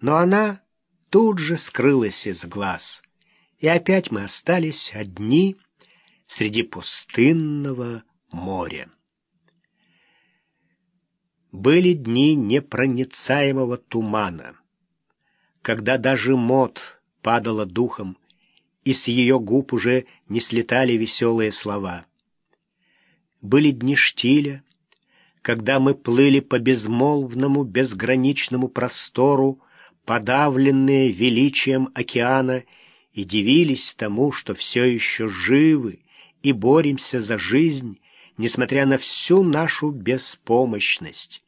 Но она тут же скрылась из глаз, и опять мы остались одни среди пустынного моря. Были дни непроницаемого тумана, когда даже мод падала духом, и с ее губ уже не слетали веселые слова. Были дни штиля, когда мы плыли по безмолвному, безграничному простору, подавленные величием океана, и дивились тому, что все еще живы и боремся за жизнь, несмотря на всю нашу беспомощность.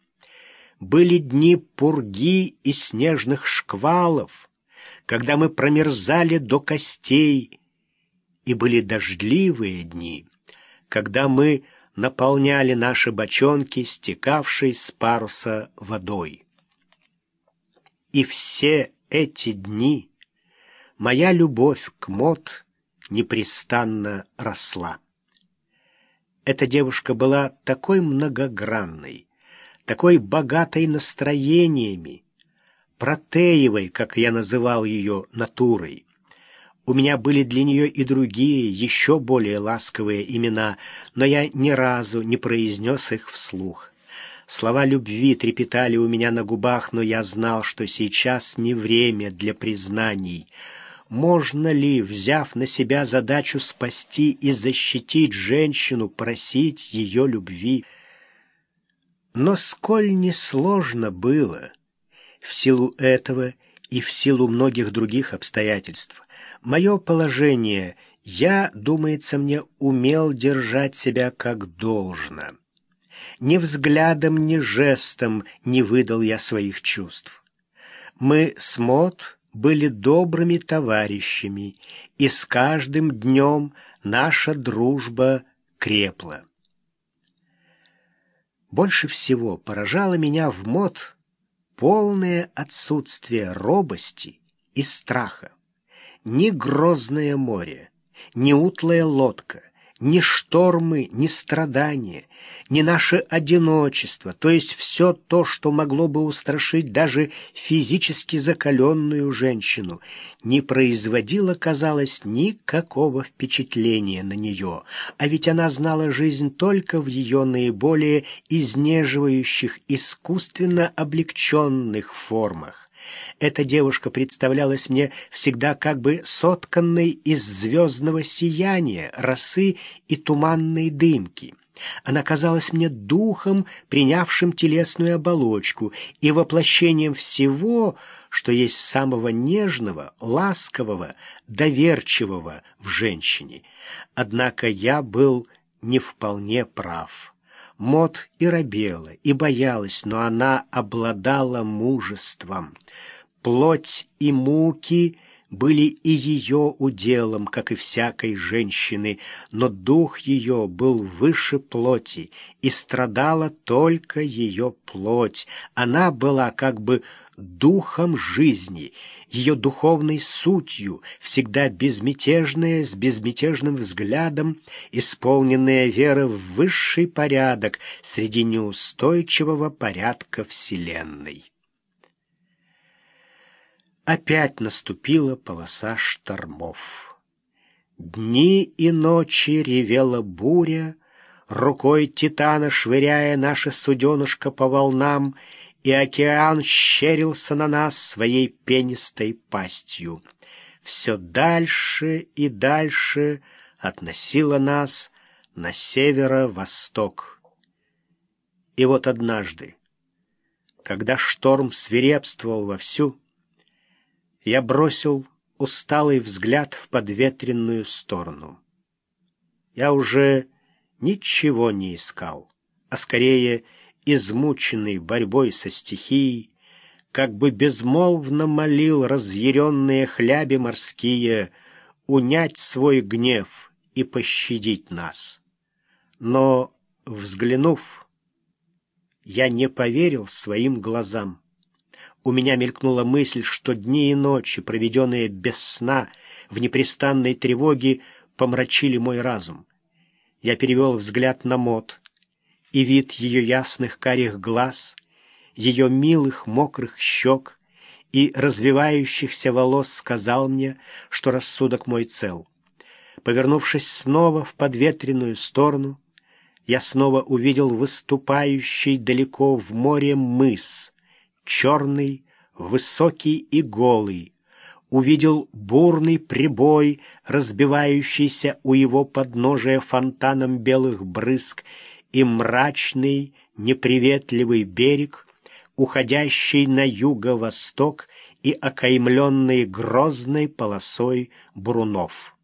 Были дни пурги и снежных шквалов, когда мы промерзали до костей, и были дождливые дни, когда мы наполняли наши бочонки, стекавшей с паруса водой. И все эти дни моя любовь к Мот непрестанно росла. Эта девушка была такой многогранной, такой богатой настроениями, протеевой, как я называл ее, натурой. У меня были для нее и другие, еще более ласковые имена, но я ни разу не произнес их вслух. Слова любви трепетали у меня на губах, но я знал, что сейчас не время для признаний — можно ли, взяв на себя задачу спасти и защитить женщину, просить ее любви? Но сколь несложно было, в силу этого и в силу многих других обстоятельств, мое положение я, думается мне, умел держать себя как должно. Ни взглядом, ни жестом не выдал я своих чувств. Мы с Мот были добрыми товарищами, и с каждым днем наша дружба крепла. Больше всего поражало меня в мод полное отсутствие робости и страха. Ни грозное море, ни утлая лодка, ни штормы, ни страдания, ни наше одиночество, то есть все то, что могло бы устрашить даже физически закаленную женщину, не производило, казалось, никакого впечатления на нее, а ведь она знала жизнь только в ее наиболее изнеживающих, искусственно облегченных формах. Эта девушка представлялась мне всегда как бы сотканной из звездного сияния, росы и туманной дымки. Она казалась мне духом, принявшим телесную оболочку и воплощением всего, что есть самого нежного, ласкового, доверчивого в женщине. Однако я был не вполне прав. Мот и робела, и боялась, но она обладала мужеством. Плоть и муки были и ее уделом, как и всякой женщины, но дух ее был выше плоти, и страдала только ее плоть. Она была как бы духом жизни, ее духовной сутью, всегда безмятежная, с безмятежным взглядом, исполненная вера в высший порядок среди неустойчивого порядка Вселенной. Опять наступила полоса штормов. Дни и ночи ревела буря, рукой Титана швыряя наше суденышко по волнам, и океан щерился на нас своей пенистой пастью. Все дальше и дальше относило нас на северо-восток. И вот однажды, когда шторм свирепствовал вовсю, я бросил усталый взгляд в подветренную сторону. Я уже ничего не искал, а скорее измученный борьбой со стихией, как бы безмолвно молил разъяренные хляби морские унять свой гнев и пощадить нас. Но, взглянув, я не поверил своим глазам. У меня мелькнула мысль, что дни и ночи, проведенные без сна, в непрестанной тревоге, помрачили мой разум. Я перевел взгляд на Мот, и вид ее ясных карих глаз, ее милых мокрых щек и развивающихся волос сказал мне, что рассудок мой цел. Повернувшись снова в подветренную сторону, я снова увидел выступающий далеко в море мыс, черный, высокий и голый, увидел бурный прибой, разбивающийся у его подножия фонтаном белых брызг, и мрачный, неприветливый берег, уходящий на юго-восток и окаймленный грозной полосой брунов.